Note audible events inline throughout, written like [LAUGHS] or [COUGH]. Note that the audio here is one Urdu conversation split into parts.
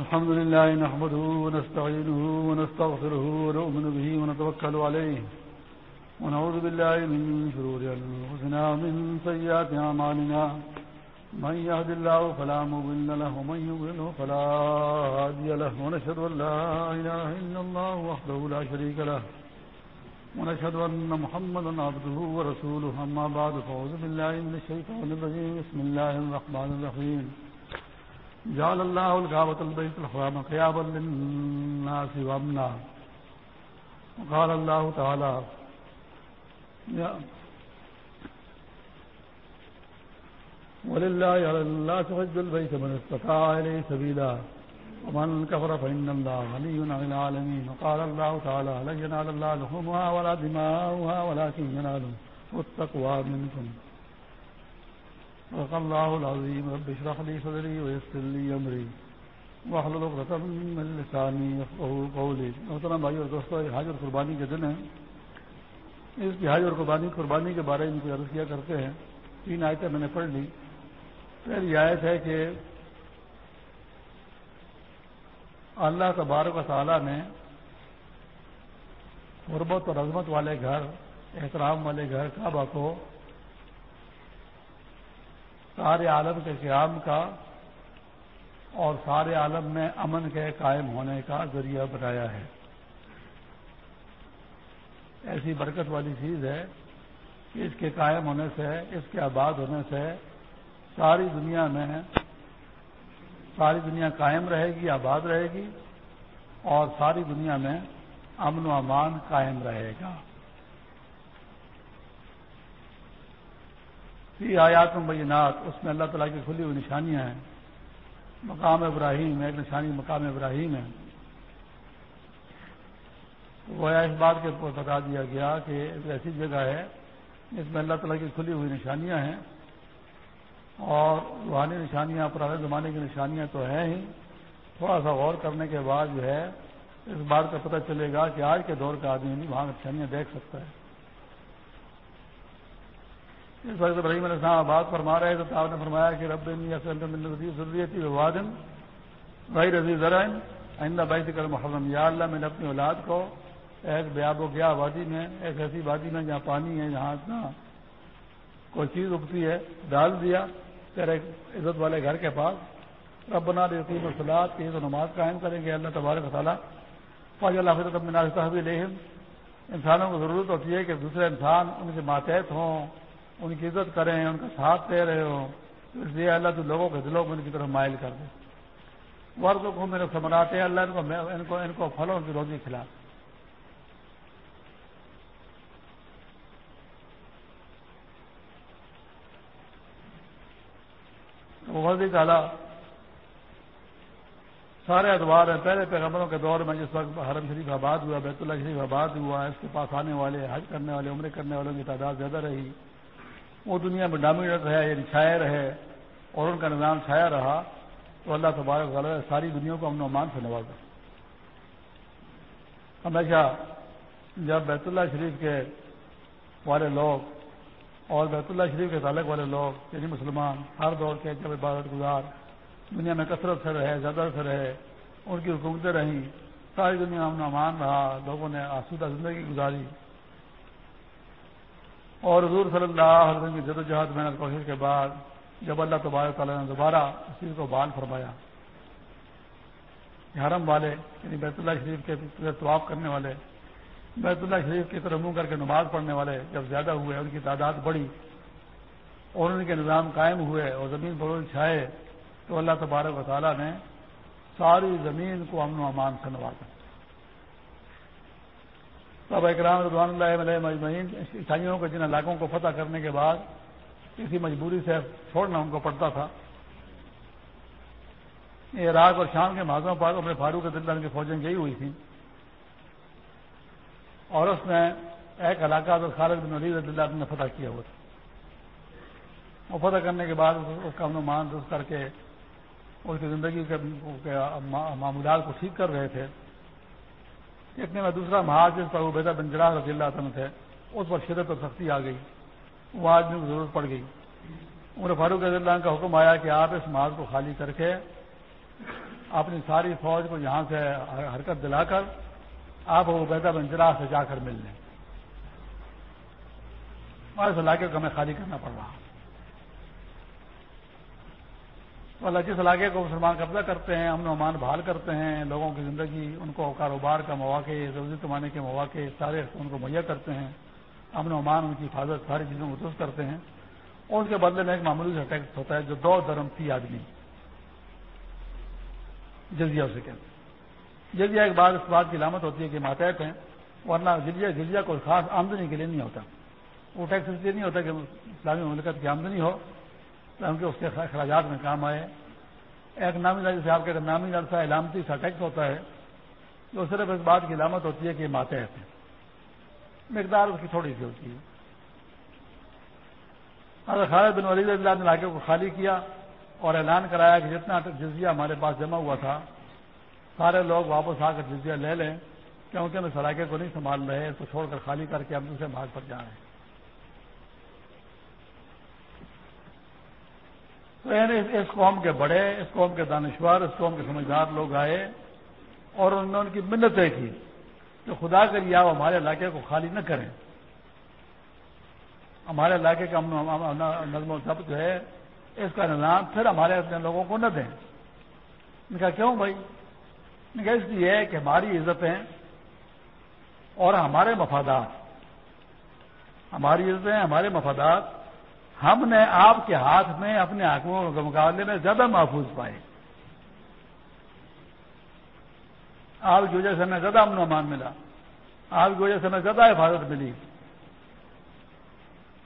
الحمد لله نحمده ونستعينه ونستغفره ونؤمن به ونتوكل عليه ونعوذ بالله من شرور أنفسنا ومن سيئات أعمالنا من يهد الله فلا مضل له ومن يضلل فلا هادي له ونشهد أن لا إله إلا الله وحده لا شريك له ونشهد أن محمدا عبده ورسوله. أما بعد، فأعوذ بالله من الشيطان الرجيم. بسم الله الرحمن الرحيم. جعل الله الكعبة البيت الحرام قياما للناس وأمنا. وقال الله تعالى يا ولله على الناس حج البيت من استطاع إليه سبيلا. ومن كفر فإن الله غني عن العالمين وقال الله تعالى لا ينال الله لحومها ولا دماؤها ولكن يناله التقوى منكم وقال الله العظيم رب اشرح لي صدري ويسر لي أمري واحلل عقدة من لساني يفقهوا قولي محترم بھائی اور دوستو حج اور قربانی کے دن ہیں۔ اس کی حج اور قربانی قربانی کے بارے میں عرض کیا کرتے ہیں؟ تین آیتیں میں نے پڑھ لی۔ پہلی آیت ہے کہ اللہ تبارک و تعالیٰ نے غربت اور عظمت والے گھر، احترام والے گھر، کعبہ کو سارے عالم کے قیام کا اور سارے عالم میں امن کے قائم ہونے کا ذریعہ بنایا ہے۔ ایسی برکت والی چیز ہے کہ اس کے قائم ہونے سے، اس کے آباد ہونے سے ساری دنیا میں ساری دنیا قائم رہے گی، آباد رہے گی اور ساری دنیا میں امن و امان قائم رہے گا۔ یہ آیات مبینات اس میں اللہ تعالیٰ کی کھلی ہوئی نشانیاں ہیں۔ مقام ابراہیم ایک نشانی مقام ابراہیم ہے وہ اس بات کے بتا دیا گیا کہ ایک ایسی جگہ ہے جس میں اللہ تعالیٰ کی کھلی ہوئی نشانیاں ہیں۔ اور روحانی نشانیاں، پرانے زمانے کی نشانیاں تو ہیں ہی۔ تھوڑا سا غور کرنے کے بعد جو ہے، اس بات کا پتہ چلے گا کہ آج کے دور کا آدمی بھی وہاں نشانیاں دیکھ سکتا ہے۔ اس وقت ابراہیم علیہ السلام بات فرما رہے تو آپ نے فرمایا کہ رب ضروری وادن بھائی رضی ذرا آئندہ بھائی کر محرم یا اللہ، میں نے اپنی اولاد کو ایک بیاب و گیا وادی میں، ایک ایسی وادی میں جہاں پانی ہے، جہاں اتنا کوئی چیز اگتی ہے، ڈال دیا۔ پھر ایک عزت والے گھر کے پاس رب بنا دیتی سلاد کی تو نماز قائم کریں گے۔ اللہ تبارک تعالیٰ فاض اللہ فضرت اپنے ناشتہ بھی انسانوں کو ضرورت ہوتی ہے کہ دوسرے انسان ان کے ماتحت ہوں، ان کی عزت کریں، ان کا ساتھ دے رہے ہوں۔ اس لیے اللہ تو لوگوں کے دلوں کو ان کی طرف مائل کر دیں ورد کو میرے سمراتے ہیں اللہ ان کو ان کو پھلوں کی روزی کھلا۔ بہت ہی تعالیٰ سارے ادوار ہیں۔ پہلے پیغمبروں کے دور میں جس وقت حرم شریف آباد ہوا، بیت اللہ شریف آباد ہوا، اس کے پاس آنے والے، حج کرنے والے، عمرے کرنے والوں کی تعداد زیادہ رہی۔ وہ دنیا میں ڈومینٹ رہے یعنی چھائے رہے اور ان کا نظام چھایا رہا۔ تو اللہ تبارک تعالیٰ ساری دنیا کو امن و امان سے نوازا۔ ہمیشہ جب بیت اللہ شریف کے والے لوگ اور بیت اللہ شریف کے تعلق والے لوگ یعنی مسلمان، ہر دور کے جب عبادت گزار، دنیا میں کثرت سے رہے، زیادہ سے رہے، ان کی حکومتیں رہیں، ساری دنیا امن امان رہا، لوگوں نے آسودہ زندگی گزاری۔ اور حضور صلی اللہ علیہ وسلم کی جد و جہد محنت، کوشش کے بعد جب اللہ تبارک تعالیٰ نے دوبارہ اس چیز کو بال فرمایا۔ حرم والے یعنی بیت اللہ شریف کے طواف کرنے والے بیت اللہ شریف کی طرف منہ کر کے نماز پڑھنے والے جب زیادہ ہوئے، ان کی تعداد بڑھی اور ان کے نظام قائم ہوئے اور زمین بروز چھائے، تو اللہ تبارک و تعالیٰ نے ساری زمین کو امن و امان سے نوازا۔ تب اکرام رضوان اللہ علیہ مجمعین، عیسائیوں کے جن علاقوں کو فتح کرنے کے بعد کسی مجبوری سے چھوڑنا ان کو پڑتا تھا۔ عراق اور شام کے ماضوں پر اپنے فاروق دلدان کی فوجیں گئی ہوئی تھیں۔ اور اس میں ایک علاقہ تو خالد بن علی رضی اللہ نے فتح کیا ہوا تھا۔ وہ فتح کرنے کے بعد اس کا امن مان درست کر کے اس کی زندگی کے معمولات کو ٹھیک کر رہے تھے۔ اتنے میں دوسرا محاذ جس پر وہ بیدا بنجرا رضی اللہ عنہ تھے، اس پر شدت اور سختی آ گئی۔ وہ آدمی کو ضرورت پڑ گئی۔ عمر فاروق رضی اللہ کا حکم آیا کہ آپ اس محاذ کو خالی کر کے اپنی ساری فوج کو یہاں سے حرکت دلا کر آپ وہ بیدا بنجرا سے جا کر مل لیں اس علاقے کو ہمیں خالی کرنا پڑ رہا۔ اللہ جس علاقے کو مسلمان قبضہ کرتے ہیں، امن و امان بحال کرتے ہیں، لوگوں کی زندگی، ان کو کاروبار کا مواقع روزی کمانے کے مواقع، سارے ان کو مہیا کرتے ہیں۔ امن و امان، ان کی حفاظت، ساری چیزوں کو درست کرتے ہیں۔ اور اس کے بدلے میں ایک معمولی سا ٹیکس ہوتا ہے جو دو درم تھی آدمی۔ جزیا اسے کہتے ہیں۔ جزیا ایک بات اس بات کی علامت ہوتی ہے کہ ماتحت ہیں، ورنہ جزیا جزیا کوئی خاص آمدنی کے لیے نہیں ہوتا۔ وہ ٹیکس اس لیے نہیں ہوتا کہ اسلامی مملکت کی آمدنی ہو کیونکہ اس کے اخراجات میں کام آئے۔ ایک نامی جیسے آپ کے نامی سا علامتی سا ٹیکس ہوتا ہے، جو صرف اس بات کی علامت ہوتی ہے کہ ماتحت ہیں۔ مقدار اس کی تھوڑی سی ہوتی ہے۔ اگر خالد بن ولید اللہ نے علاقے کو خالی کیا اور اعلان کرایا کہ جتنا جزیہ ہمارے پاس جمع ہوا تھا سارے لوگ واپس آ کر جزیہ لے لیں، کیونکہ ہم اس علاقے کو نہیں سنبھال رہے، اس کو چھوڑ کر خالی کر کے ہم دوسرے بھاگ پر جا رہے ہیں۔ تو یعنی اس قوم کے بڑے، اس قوم کے دانشور، اس قوم کے سمجھدار لوگ آئے اور انہوں نے ان کی منتیں کی کہ خدا کے لیے آپ ہمارے علاقے کو خالی نہ کریں۔ ہمارے علاقے کا نظم و ضبط جو ہے، اس کا نظام پھر ہمارے اپنے لوگوں کو نہ دیں۔ نے کہا کیوں بھائی؟ اس لیے کہ ہماری عزتیں اور ہمارے مفادات، ہماری عزتیں، ہمارے مفادات ہم نے آپ کے ہاتھ میں اپنے حکموں کے مقابلے میں زیادہ محفوظ پائے۔ آپ کی وجہ سے ہمیں زیادہ امن و امان ملا۔ آپ کی وجہ سے ہمیں زیادہ حفاظت ملی۔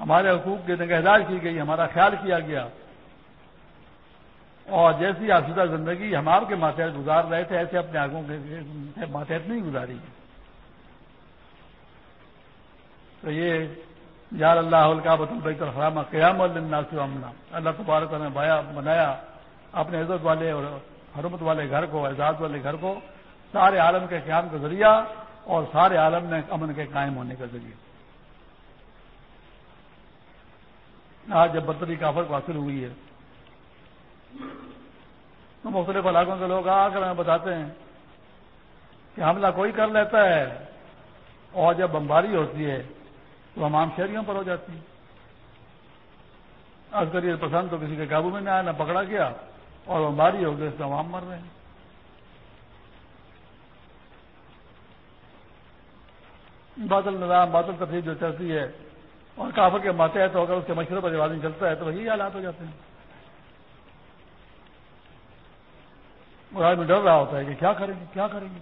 ہمارے حقوق کی نگہدار کی گئی، ہمارا خیال کیا گیا۔ اور جیسی آسودہ زندگی ہم آپ کے ماتحت گزار رہے تھے، ایسے اپنے آگوں کے ماتحت نہیں گزاری۔ تو یہ یار اللہ کا البیت الحرام قیام الناس امنا اللہ تبارک نے بایا بنایا اپنے عزت والے اور حرمت والے گھر کو، اعزاز والے گھر کو سارے عالم کے قیام کا ذریعہ اور سارے عالم میں امن کے قائم ہونے کا ذریعہ آج جب برتری کافر کو حاصل ہوئی ہے تو مختلف علاقوں کے لوگ آ کر ہمیں بتاتے ہیں کہ حملہ کوئی کر لیتا ہے اور جب بمباری ہوتی ہے تو ہم عام شہریوں پر ہو جاتی ہے۔ عسکری پسند تو کسی کے قابو میں نہ آیا نہ پکڑا گیا اور بمباری ہو گئی اس میں عوام مر رہے ہیں۔ بادل نظام بادل تفریح جو چلتی ہے اور کافر کے ماتحت ہو کر اس کے مشورے پر آدمی چلتا ہے تو وہی حالات ہو جاتے ہیں۔ اور آدمی ڈر رہا ہوتا ہے کہ کیا کریں گے، کیا کریں گے؟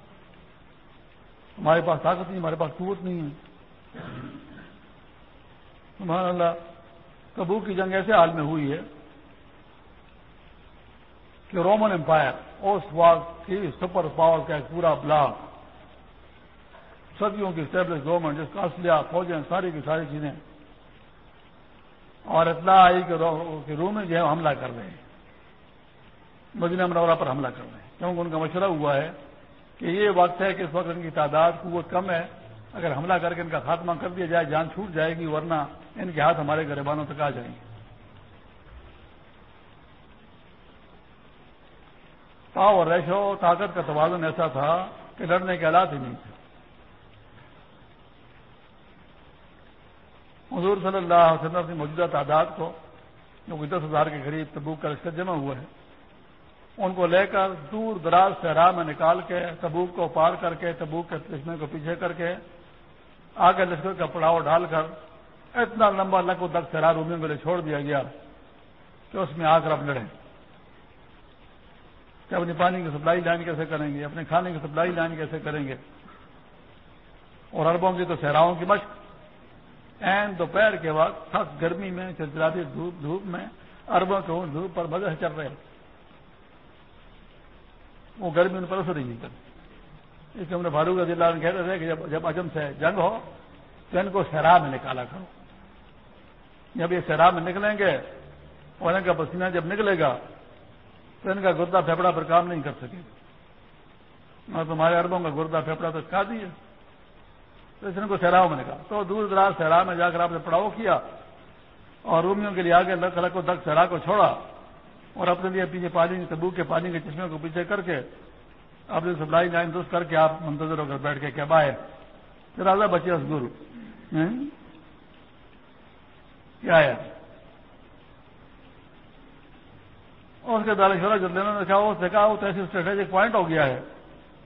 ہمارے پاس طاقت نہیں، ہمارے پاس قوت نہیں ہے۔ سبحان اللہ کبو کی جنگ ایسے حال میں ہوئی ہے کہ رومن امپائر اس وقت کی سپر پاور کا ایک پورا بلاک، صدیوں کی اسٹیبلش گورنمنٹ جس کا اصلیہ فوجیں، ساری کی ساری چیزیں، اور اطلاع آئی کہ روم میں جو ہے حملہ کر رہے ہیں۔ مدینہ منورہ پر حملہ کر رہے ہیں۔ کیونکہ ان کا مشورہ ہوا ہے کہ یہ وقت ہے کہ اس وقت ان کی تعداد قوت کم ہے۔ اگر حملہ کر کے ان کا خاتمہ کر دیا جائے، جان چھوٹ جائے گی، ورنہ ان کے ہاتھ ہمارے گریبانوں تک آ جائیں گے۔ پاؤ اور ریشو، طاقت کا توازن ایسا تھا کہ لڑنے کے حالات ہی نہیں تھے۔ حضور صلی اللہ علیہ وسلم اپنی موجودہ تعداد کو، جو کہ دس ہزار کے قریب تبوک کا رشتہ جمع ہوا ہے ان کو لے کر دور دراز سے راہ میں نکال کے تبوک کو پار کر کے، تبوک کے لشکر کو پیچھے کر کے آگے لشکر کا پڑاؤ ڈال کر اتنا لمبا لکو تک سیرا رومی کو لے چھوڑ دیا گیا کہ اس میں آ کر اب لڑیں کہ اپنی پانی کی سپلائی لائن کیسے کریں گے؟ اپنے کھانے کی سپلائی لائن کیسے کریں گے؟ اور اربوں کی تو صحراؤں کی مشق۔ این دوپہر کے وقت سخت گرمی میں، چلچلاتی دھوپ دھوپ میں اربوں کے دھوپ پر مزے چل رہے۔ ہیں وہ گرمی ان پر اثر ہی نہیں کرتی اس لیے ہم نے فاروق رضی اللہ کہتے تھے کہ جب جب اجم سے جنگ ہو تو ان کو سیرا میں نکالا کرو۔ جب یہ سیرا میں نکلیں گے اور ان کا پسینہ جب نکلے گا تو ان کا گردہ پھیپڑا پر کام نہیں کر سکے۔ گا اور تمہارے اربوں کا گردہ پھیپڑا تو کھا دیے تو اس نے کو سہراؤ میں نکالا۔ تو دور دراز سہرا میں جا کر آپ نے پڑاؤ کیا اور رومیوں کے لیے آگے لگ کر کو دک سہرا کو چھوڑا۔ اور اپنے لیے پیچھے پانی تبو کے پانی کے چشمے کو پیچھے کر کے اپنی سپلائی لائن درست کر کے آپ منتظر ہو کر بیٹھ کے کیا بائے؟ راجا بچے اس گرو۔ کیا ہے؟ اور اس کے دارشورہ جب لینا نے کہا وہ دیکھا وہ تو ایسی اسٹریٹجک پوائنٹ ہو گیا ہے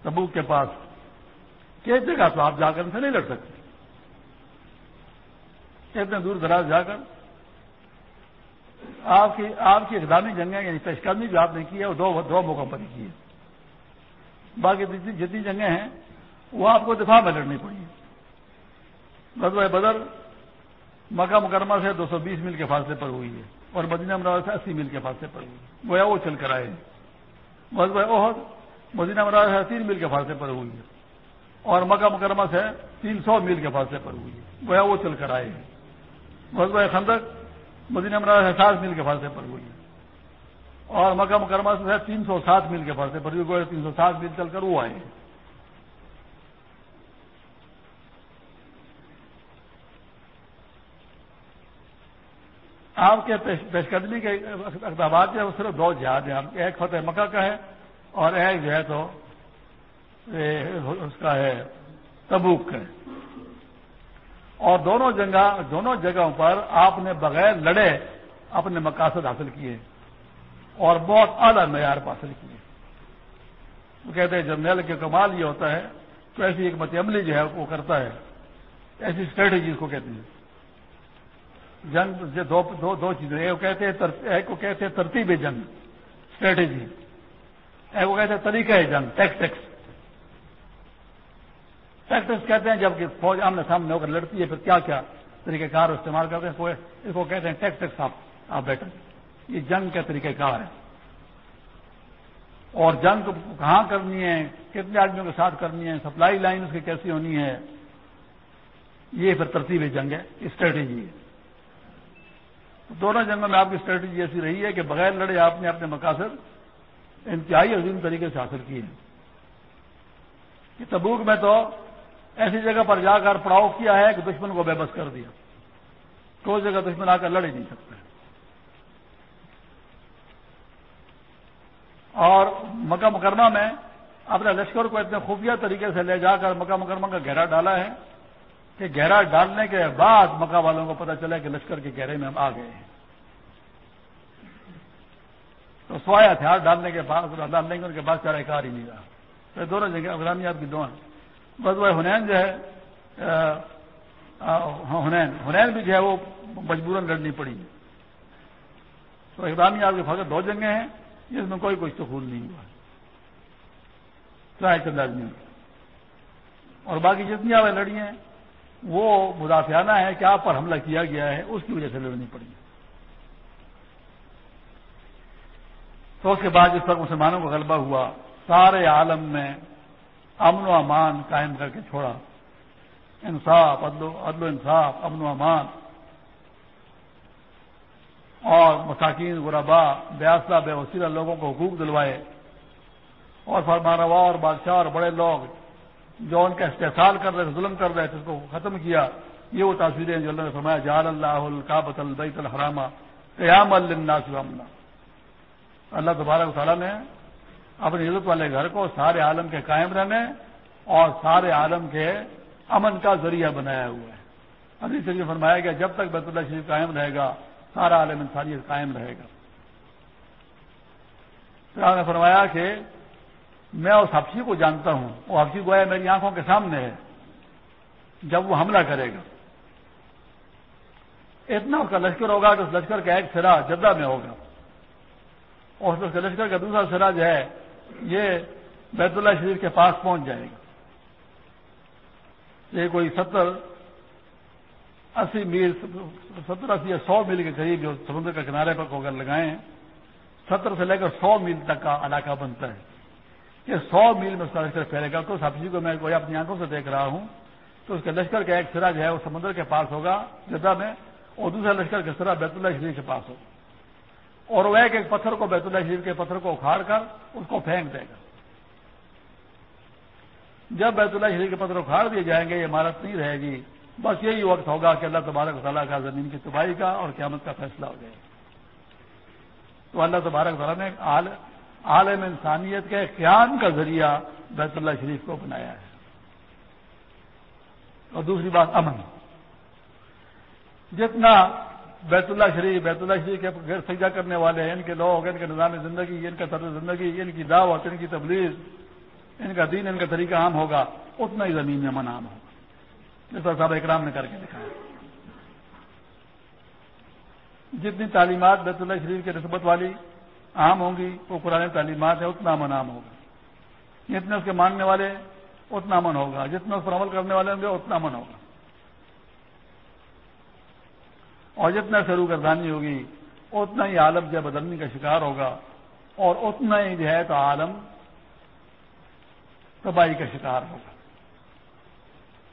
تبوک کے پاس۔ کہ جگہ تو آپ جا کر ان سے نہیں لڑ سکتے؟ اتنے دور دراز جا کر؟ آپ کی آپ کی اقدامی جنگیں یعنی پیشقدمی جو آپ نے کی ہے، وہ دو دو موقع پر ہی کی ہے باقی جتنی جنگیں ہیں، وہ آپ کو دفاع میں لڑنی پڑی ہے بدو بدر، مکہ مکرمہ سے دو سو بیس میل کے فاصلے پر ہوئی ہے اور مدینہ مراد سے اسی میل کے فاصلے پر ہوئی گویا وہ چل کر آئے بدو عہد مدینہ مراد سے تین میل کے فاصلے پر ہوئی ہے۔ اور مکہ مکرمہ سے تین سو میل کے فاصلے پر ہوئی ہے۔ گویا وہ چل کر آئے ہیں۔ بدو خندق مدینہ مراد ہے سات میل کے فاصلے پر ہوئی اور مکہ مکرمہ سے تین سو سات میل کے فاصلے پر۔ ہوئی تین سو سات میل چل کر وہ آئے آپ کے پیش قدمی کے اقدامات جو ہے وہ صرف دو جہاد ہیں۔ ایک فتح مکہ کا ہے اور ایک جو ہے تو اس کا ہے تبوک کا ہے۔ اور دونوں جگہ دونوں جگہوں پر آپ نے بغیر لڑے اپنے مقاصد حاصل کیے اور بہت اعلیٰ معیار پر حاصل کیے۔ وہ کہتے ہیں جنرل کے کمال یہ ہوتا ہے تو ایسی ایک مت عملی جو ہے وہ کرتا ہے ایسی اسٹریٹجی اس کو کہتے ہیں۔ جنگ دو دو, دو چیزیں ایک کہتے ہیں ایک کو کہتے ہیں ترتیب جنگ اسٹریٹجی ایک کو کہتے ہیں طریقہ جنگ ٹیکس ٹیکس کہتے ہیں جبکہ فوج آمنے سامنے ہو کر لڑتی ہے، پھر کیا کیا طریقہ کار استعمال کرتے ہیں؟ اس کو کہتے ہیں ٹیکٹکس آپ آپ بیٹھے یہ جنگ کا طریقہ کار ہے اور جنگ کہاں کرنی ہے؟ کتنے آدمیوں کے ساتھ کرنی ہے؟ سپلائی لائن اس کی کیسی ہونی ہے؟ یہ پھر ترتیب جنگ ہے اسٹریٹجی ہے۔ دونوں جنگوں میں آپ کی اسٹریٹجی ایسی رہی ہے کہ بغیر لڑے آپ نے اپنے مقاصد انتہائی عظیم طریقے سے حاصل کیے ہیں۔ تبوک میں تو ایسی جگہ پر جا کر پڑاؤ کیا ہے کہ دشمن کو بے بس کر دیا۔ تو جگہ دشمن آ کر لڑ ہی نہیں سکتے۔ اور مکہ مکرمہ میں اپنے لشکر کو اتنے خفیہ طریقے سے لے جا کر مکہ مکرمہ کا گہرا ڈالا ہے کہ گہرا ڈالنے کے بعد مکہ والوں کو پتا چلا کہ لشکر کے گہرے میں ہم آ گئے ہیں۔ تو سوائے ہتھیار ڈالنے کے بعد، ڈالنے کے ان کے بعد چارہ کار ہی نہیں رہا۔ دونوں جگہ افغانی کی دو ہیں بس ہنین جو ہے ہنین ہاں، ہنین بھی جو ہے وہ مجبوراً لڑنی پڑی۔ تو اقدامی آپ کے فقط دو جنگیں ہیں، جس میں کوئی کچھ تو خون نہیں ہوا۔ چاہے چند آدمی اور باقی جتنی آپ لڑی ہیں، وہ مدافعانہ ہے کہ آپ پر حملہ کیا گیا ہے، اس کی وجہ سے لڑنی پڑی۔ تو اس کے بعد جس پر مسلمانوں کو غلبہ ہوا، سارے عالم میں امن و امان قائم کر کے چھوڑا۔ انصاف، عدل و انصاف، امن و امان۔ اور مساکین، غربا بیاسلہ بے وسیلہ لوگوں کو حقوق دلوائے۔ اور فرمانوا اور بادشاہ اور بڑے لوگ جو ان کا استحصال کر رہے تھے، ظلم کر رہے تھے، اس کو ختم کیا۔ یہ وہ تصویریں جو اللہ نے فرمایا جال اللہ القابت البیت الحرامہ قیام اللہ اللہ تبارک تعالیٰ نے اپنی عزت والے گھر کو سارے عالم کے قائم رہنے اور سارے عالم کے امن کا ذریعہ بنایا ہوا ہے۔ ابھی سے فرمایا گیا جب تک بیت اللہ شریف قائم رہے گا، سارا عالم انسانیت قائم رہے گا۔ نے فرمایا کہ میں اس حفشی کو جانتا ہوں۔ وہ حفشی گویا میری آنکھوں کے سامنے ہے۔ جب وہ حملہ کرے گا۔ اتنا اس کا لشکر ہوگا کہ اس لشکر کا ایک سرا جدہ میں ہوگا۔ اور اس لشکر کا دوسرا سرا جو ہے یہ بیت اللہ شریف کے پاس پہنچ جائے گا یہ کوئی ستر اسی میل، ستر اسی یا سو میل کے قریب جو سمندر کے کنارے پر اگر لگائیں، ستر سے لے کر سو میل تک کا علاقہ بنتا ہے۔ کہ سو میل میں اس کا لشکر پھیلے گا۔ تو سبزی کو میں کوئی اپنی آنکھوں سے دیکھ رہا ہوں۔ تو اس کے لشکر کا ایک سرا جو ہے وہ سمندر کے پاس ہوگا، جدہ میں، اور دوسرا لشکر کا سرا بیت اللہ شریف کے پاس ہوگا۔ اور وہ ایک ایک پتھر کو بیت اللہ شریف کے پتھر کو اکھاڑ کر اس کو پھینک دے گا۔ جب بیت اللہ شریف کے پتھر اکھاڑ دیے جائیں گے، یہ عمارت نہیں رہے گی۔ بس یہی وقت ہوگا کہ اللہ تبارک تعالیٰ کا زمین کی تباہی کا اور قیامت کا فیصلہ ہو جائے۔ تو اللہ تبارک تعالیٰ نے عالم انسانیت کے قیام کا ذریعہ بیت اللہ شریف کو بنایا ہے۔ اور دوسری بات امن۔ جتنا بیت اللہ شریف، بیت اللہ شریف کے غیر سجا کرنے والے ہیں، ان کے لوگ، ان کے نظام زندگی، ان کا طرز زندگی، ان کی دعوت، ان کی تبلیغ، ان کا دین، ان کا طریقہ عام ہوگا، اتنا ہی زمین میں امن عام ہوگا۔ جس طرح صاحب اکرام نے کر کے دکھایا۔ جتنی تعلیمات بیت اللہ شریف کی نسبت والی عام ہوں گی، وہ پرانے تعلیمات ہیں، اتنا امن عام ہوگا۔ جتنے اس کے ماننے والے، اتنا امن ہوگا۔ جتنے اس پر عمل کرنے والے ہوں گے، اتنا امن ہوگا۔ اور جتنا شروع گردانی ہوگی، اتنا ہی عالم جو بدلنے کا شکار ہوگا اور اتنا ہی جو ہے تو عالم تباہی کا شکار ہوگا۔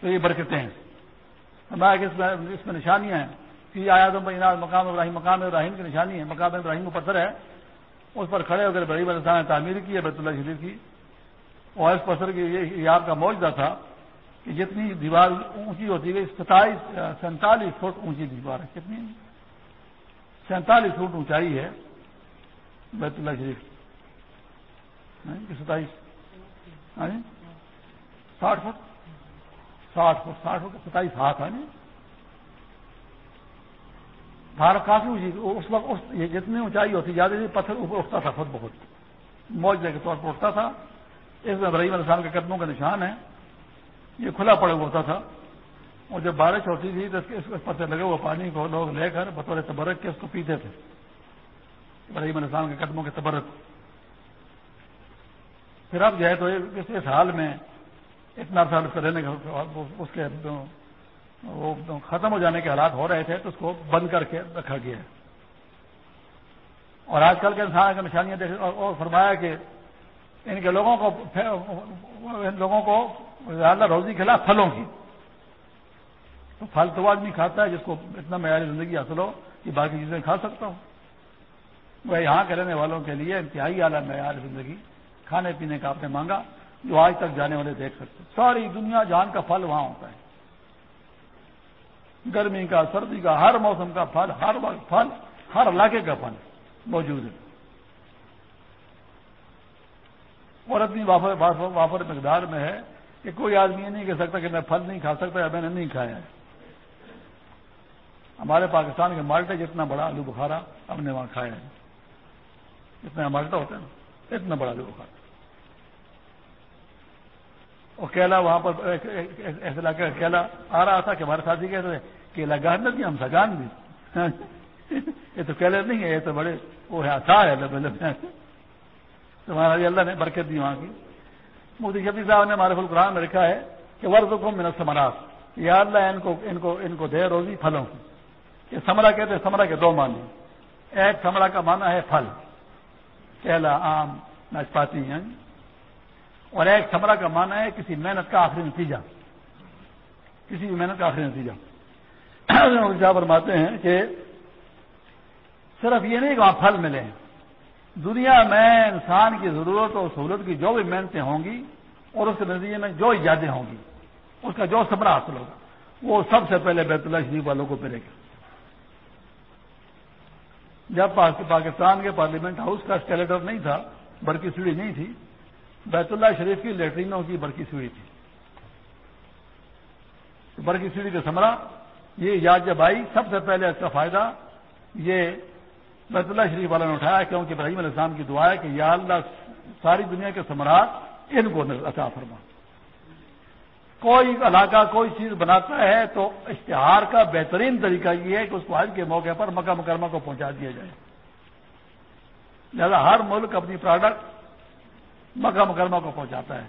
تو یہ برکتیں ہیں۔ ہمارے اس میں نشانیاں ہیں۔ کہ آیا تو مقام ابراہیم مقام ابراہیم کی نشانی ہے مقام ابراہیم کو پتھر ہے۔ اس پر کھڑے ہو کر بڑی بلسان نے تعمیر کی ہے، بیت اللہ شریف کی۔ اور اس پتھر کی یہ آپ کا موجودہ تھا۔ کہ جتنی دیوار اونچی ہوتی گئی، ستائیس سینتالیس فٹ اونچی دیوار ہے۔ کتنی؟ سینتالیس فٹ اونچائی ہے بیت اللہ شریف۔ ستائیس۔ ساٹھ فٹ۔ ساٹھ فٹ ساٹھ فٹ، ستائیس ہاتھ ہے۔ نا بھارت کافی اونچی۔ اس وقت جتنی اونچائی ہوتی زیادہ پتھر اوپر اٹھتا تھا خود بہت موجے کے طور پر اٹھتا تھا۔ اس میں ابراہیم السلام کے قدموں کا نشان ہے۔ یہ کھلا پڑا ہوتا تھا۔ اور جب بارش ہوتی تھی تو اس پتھر لگے ہوئے پانی کو لوگ لے کر بطور تبرک کے اس کو پیتے تھے۔ ابراہیم السلام کے قدموں کے تبرک۔ پھر اب جو ہے تو اس حال میں اتنا سال اس رہنے کا اس کے وہ ختم ہو جانے کے حالات ہو رہے تھے تو اس کو بند کر کے رکھا گیا ہے۔ اور آج کل کے انسان کی نشانیاں دیکھ اور فرمایا کہ ان کے لوگوں کو ان لوگوں کو زیادہ روزی کھلا پھلوں کی۔ تو پھل تو آدمی کھاتا ہے جس کو اتنا معیاری زندگی حاصل ہو کہ باقی چیزیں کھا سکتا ہوں۔ وہ یہاں کے رہنے والوں کے لیے انتہائی اعلیٰ معیار زندگی، کھانے پینے کا آپ نے مانگا جو آج تک جانے والے دیکھ سکتے ساری دنیا جان کا پھل وہاں ہوتا ہے۔ گرمی کا، سردی کا، ہر موسم کا پھل، ہر وقت پھل، ہر علاقے کا پھل موجود ہے۔ اور اتنی وافر مقدار میں ہے کہ کوئی آدمی یہ نہیں کہہ سکتا کہ میں پھل نہیں کھا سکتا یا میں نے نہیں کھایا ہے۔ ہمارے پاکستان کے مالٹے جتنا بڑا آلو بخارا ہم نے وہاں کھایا ہے۔ جتنا مالٹا ہوتا ہے نا، اتنا بڑا آلو بخارا۔ اور کیلا وہاں پر ایسے علاقے کا کیلا آ رہا تھا کہ ہمارے ساتھی کہتے تھے، کیلا گان نہیں ہم سگان بھی۔ [LAUGHS] یہ تو کیلے نہیں ہے یہ تو بڑے وہ ہے ہے۔ [LAUGHS] تمہارا اللہ نے برکت دی وہاں کی۔ مودی شفیع صاحب نے ہمارے القرآن میں لکھا ہے کہ ورد کو منت سمراس یا اللہ، ان کو ان کو ان کو دے روزی پھلوں کی۔ یہ سمرا کہتے ہیں سمرا کے دو معنی۔ ایک سمرا کا معنی ہے پھل۔ کیلا، آم ناچپاتی ہیں یعنی۔ اور ایک سمرا کا معنی ہے کسی محنت کا آخری نتیجہ۔ کسی بھی محنت کا آخری نتیجہ۔ [CLEARS THROAT] جہاں فرماتے ہیں کہ صرف یہ نہیں کہ وہاں پھل ملے دنیا میں انسان کی ضرورت اور سہولت کی جو بھی محنتیں ہوں گی اور اس کے نتیجے میں جو ایجادیں ہوں گی، اس کا جو سمرا حاصل ہوگا، وہ سب سے پہلے بیت اللہ شریف والوں کو پڑے گا۔ جب پاکستان کے پارلیمنٹ ہاؤس کا اسکیلیٹر نہیں تھا برقی سیڑھی نہیں تھی، بیت اللہ شریف کی لیٹرینوں کی برقی سیڑھی تھی۔ برقی سیڑھی کا سمرا یہ یاد جب آئی، سب سے پہلے اس کا فائدہ یہ بیت اللہ شریف والا نے اٹھایا کیونکہ ابراہیم علیہ السلام کی دعا ہے کہ یا اللہ ساری دنیا کے سمراٹ ان کو عطا فرما۔ کوئی علاقہ، کوئی چیز بناتا ہے تو اشتہار کا بہترین طریقہ یہ ہے کہ اس کو آج کے موقع پر مکہ مکرمہ کو پہنچا دیا جائے۔ لہٰذا ہر ملک اپنی پروڈکٹ مکہ مکرمہ کو پہنچاتا ہے۔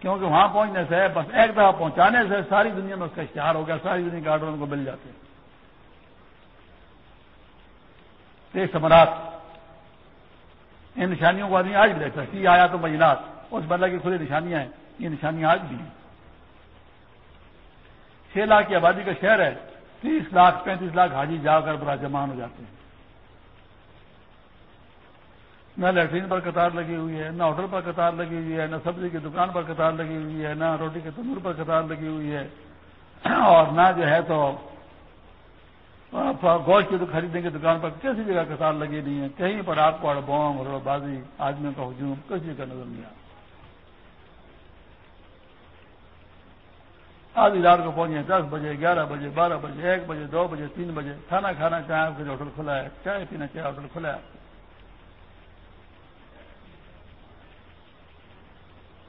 کیونکہ وہاں پہنچنے سے، بس ایک دفعہ پہنچانے سے ساری دنیا میں اس کا اشتہار ہو گیا، ساری دنیا کے آرڈر ان کو مل جاتے ہیں۔ سمراٹ ان نشانیوں کو آدمی آج بھی دیکھتا ہے۔ آیا تو مجینات اس بندہ کی کھلی نشانیاں ہیں۔ یہ نشانیاں آج بھی ہیں۔ چھ لاکھ کی آبادی کا شہر ہے۔ تیس لاکھ، پینتیس لاکھ حاجی جا کر برا جمان ہو جاتے ہیں۔ نہ لیٹرین پر قطار لگی ہوئی ہے، نہ ہوٹل پر قطار لگی ہوئی ہے، نہ سبزی کی دکان پر قطار لگی ہوئی ہے، نہ روٹی کے تندور پر قطار لگی ہوئی ہے۔ اور نہ جو ہے تو گوشت کی خریدنے کی دکان پر، کسی جگہ قطار لگی نہیں ہے کہیں پر آپ کو بوم اور بازی آدمیوں کا ہجوم، کسی کا نظر نہیں آتا آدھی رات کو پہنچے دس بجے، گیارہ بجے، بارہ بجے، ایک بجے، دو بجے، تین بجے۔ کھانا کھانا چاہیں آپ کے ہوٹل کھلا ہے، چائے پینا چاہے ہوٹل کھلا ہے۔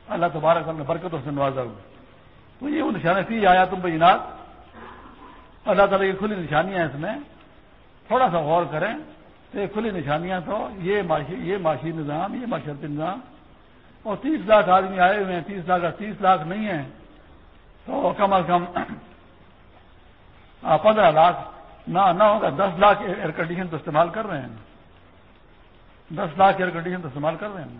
اللہ تبارک نے برکتوں سے نوازا ہوا۔ تو یہ وہ نشانہ تھی آیا تم بینات۔ اللہ تعالیٰ کی کھلی نشانیاں اس میں، تھوڑا سا غور کریں تو یہ کھلی نشانیاں تو، یہ معاشی یہ معاشی نظام، یہ معاشرتی نظام۔ اور تیس لاکھ آدمی آئے ہوئے ہیں، تیس لاکھ تیس لاکھ نہیں ہیں، تو کم از کم پندرہ لاکھ، نہ نہ ہوگا، دس لاکھ ایئر کنڈیشن تو استعمال کر رہے ہیں۔ دس لاکھ ایئر کنڈیشن تو استعمال کر رہے ہیں۔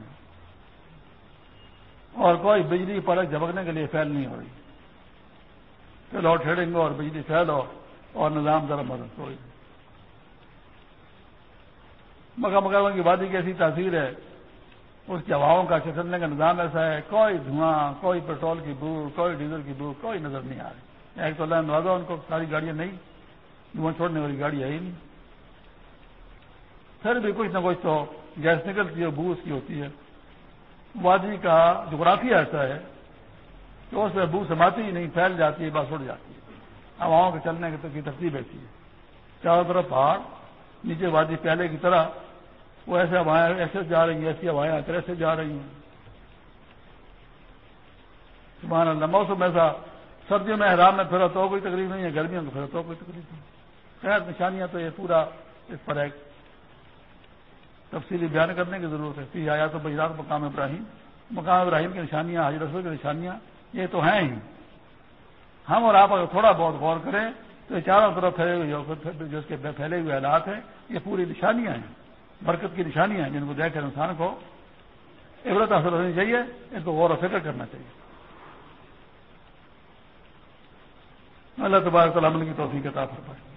اور کوئی بجلی پلک جھپکنے کے لیے فیل نہیں ہو رہی۔ چلو ٹھیڑیں گے اور بجلی فیل ہو اور نظام ذرا مدد کوئی مکہ مکرمہ کی وادی کی ایسی تاثیر ہے، اس کی ہواؤں کا چلنے کا نظام ایسا ہے، کوئی دھواں، کوئی پیٹرول کی بو کوئی ڈیزل کی بو کوئی نظر نہیں آ رہی۔ ایک تو اللہ نوازا ان کو ساری گاڑیاں نہیں، دھواں چھوڑنے والی گاڑی ہے ہی نہیں۔ پھر بھی کچھ نہ کچھ تو گیس نکلتی ہے بو اس کی ہوتی ہے۔ وادی کا جغرافیہ ایسا ہے کہ اس میں بو سماتی ہی نہیں، پھیل جاتی ہے، بس اڑ جاتی ہے۔ ہواؤں کے چلنے کی ترتیب ایسی ہے۔ چاروں طرف پہاڑ، نیچے وادی پہلے کی طرح، وہ ایسے ہوائیں، ایسے جا رہی ہیں، ایسی ہوائیں ایسے جا رہی ہیں۔ سبحان اللہ، موسم ایسا، سردیوں میں حرام میں پھرا تو کوئی تکلیف نہیں ہے، گرمیوں میں پھرا تو کوئی تکلیف نہیں۔ خیر، نشانیاں تو یہ پورا اس پر ایک تفصیلی بیان کرنے کی ضرورت ہے۔ پی آیا تو بجرات مقام ابراہیم مقام ابراہیم کی نشانیاں حاضر رسول کی نشانیاں۔ یہ تو ہیں ہی۔ ہم اور آپ اگر تھوڑا بہت غور کریں تو یہ چاروں طرف پھیلے ہوئے جو اس کے پھیلے ہوئے حالات ہیں، یہ پوری نشانیاں ہیں۔ برکت کی نشانیاں ہیں جن کو دیکھ کر انسان کو عبرت حاصل ہونی چاہیے ان کو غور و فکر کرنا چاہیے۔ اللہ تبارک تعالیٰ کی توفیق عطا فرمائے۔